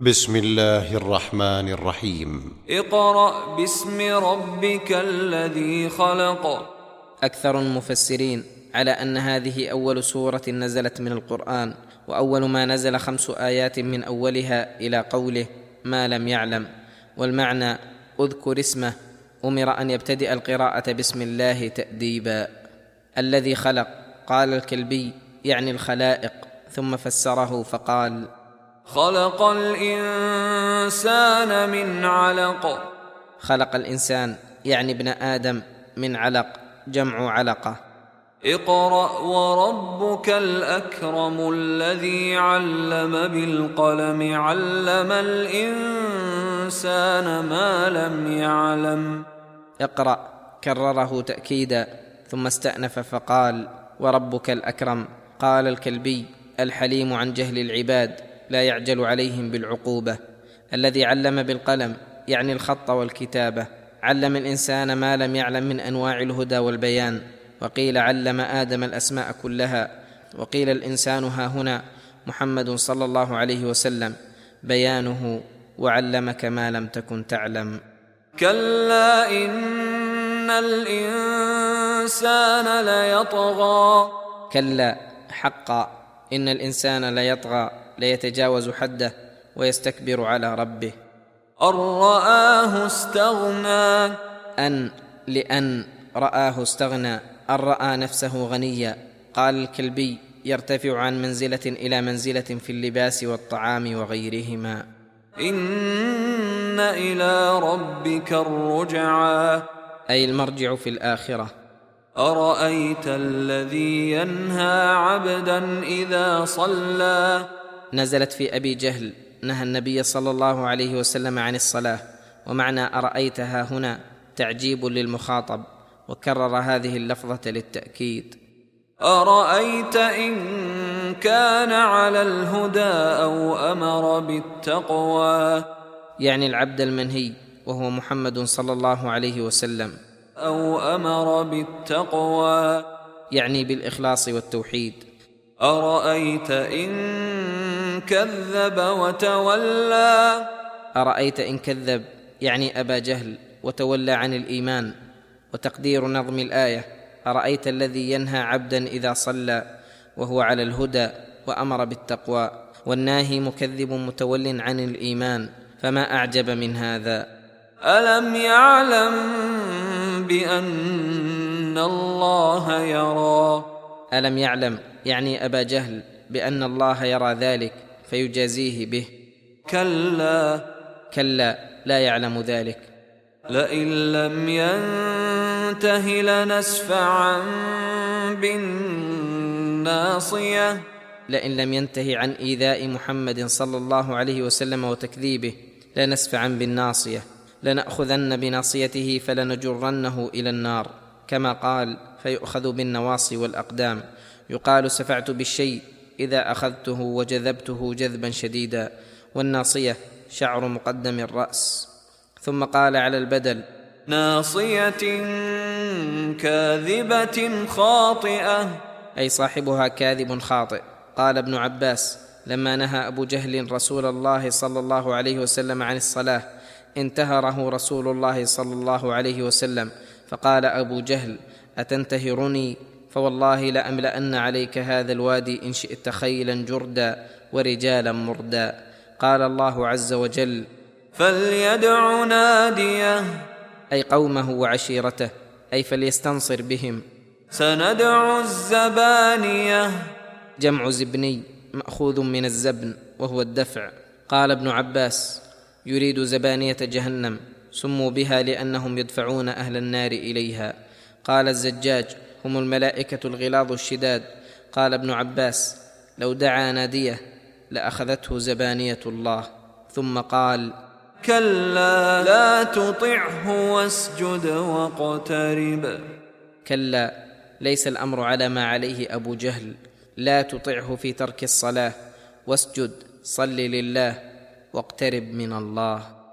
بسم الله الرحمن الرحيم. اقرأ باسم ربك الذي خلق. أكثر المفسرين على أن هذه أول سورة نزلت من القرآن وأول ما نزل خمس آيات من أولها إلى قوله ما لم يعلم. والمعنى اذكر اسمه أمر أن يبتدئ القراءة بسم الله تأديبا. الذي خلق قال الكلبي يعني الخلائق ثم فسره فقال خلق الإنسان من علق. خلق الإنسان يعني ابن آدم من علق جمع علقة. اقرأ وربك الأكرم الذي علم بالقلم علم الإنسان ما لم يعلم. اقرأ كرره تأكيدا ثم استأنف فقال وربك الأكرم. قال الكلبي الحليم عن جهل العباد. لا يعجل عليهم بالعقوبة. الذي علم بالقلم يعني الخط والكتابة. علم الإنسان ما لم يعلم من أنواع الهدى والبيان. وقيل علم آدم الأسماء كلها. وقيل الإنسان ها هنا محمد صلى الله عليه وسلم. بيانه وعلمك ما لم تكن تعلم. كلا إن الإنسان ليطغى. كلا حقا إن الإنسان ليطغى. ليتجاوز حده ويستكبر على ربه. أن رآه استغنى. أن لأن رآه استغنى. أن رأى نفسه غنيا. قال الكلبي يرتفع عن منزلة إلى منزلة في اللباس والطعام وغيرهما. إن إلى ربك الرجعى. أي المرجع في الآخرة. أرأيت الذي ينهى عبدا إذا صلى؟ نزلت في أبي جهل نهى النبي صلى الله عليه وسلم عن الصلاة ومعنى أرأيتها هنا تعجيب للمخاطب وكرر هذه اللفظة للتأكيد. أرأيت إن كان على الهدى أو أمر بالتقوى؟ يعني العبد المنهي وهو محمد صلى الله عليه وسلم. أو أمر بالتقوى؟ يعني بالإخلاص والتوحيد. أرأيت إن كذب وتولى. أرأيت إن كذب؟ يعني أبا جهل وتولى عن الإيمان وتقدير نظم الآية. أرأيت الذي ينهى عبدا إذا صلى وهو على الهدى وأمر بالتقوى. والناهي مكذب متول عن الإيمان. فما أعجب من هذا؟ ألم يعلم بأن الله يرى؟ ألم يعلم؟ يعني أبا جهل بأن الله يرى ذلك. فيجازيه به. كلا. كلا لا يعلم ذلك. لئن لم ينته لنسفعا بالناصية. لئن لم ينته عن إيذاء محمد صلى الله عليه وسلم وتكذيبه لنسفعا بالناصية. لنأخذن بناصيته فلنجرنه إلى النار. كما قال فيؤخذ بالنواصي والأقدام. يقال سفعت بالشيء. إذا أخذته وجذبته جذبا شديدا والناصية شعر مقدم الرأس. ثم قال على البدل ناصية كاذبة خاطئة. أي صاحبها كاذب خاطئ. قال ابن عباس لما نهى أبو جهل رسول الله صلى الله عليه وسلم عن الصلاة انتهره رسول الله صلى الله عليه وسلم. فقال أبو جهل أتنتهرني فوالله لأملأن عليك هذا الوادي إن شئت خيلا جردا ورجالا مردا. قال الله عز وجل فليدع ناديه. أي قومه وعشيرته أي فليستنصر بهم. سندع الزبانيه. جمع زبني مأخوذ من الزبن وهو الدفع. قال ابن عباس يريد زبانية جهنم سموا بها لأنهم يدفعون أهل النار إليها. قال الزجاج هم الملائكة الغلاظ الشداد. قال ابن عباس لو دعا ناديه لأخذته زبانية الله. ثم قال كلا لا تطعه واسجد واقترب. كلا ليس الأمر على ما عليه أبو جهل. لا تطعه في ترك الصلاة. واسجد صل لله واقترب من الله.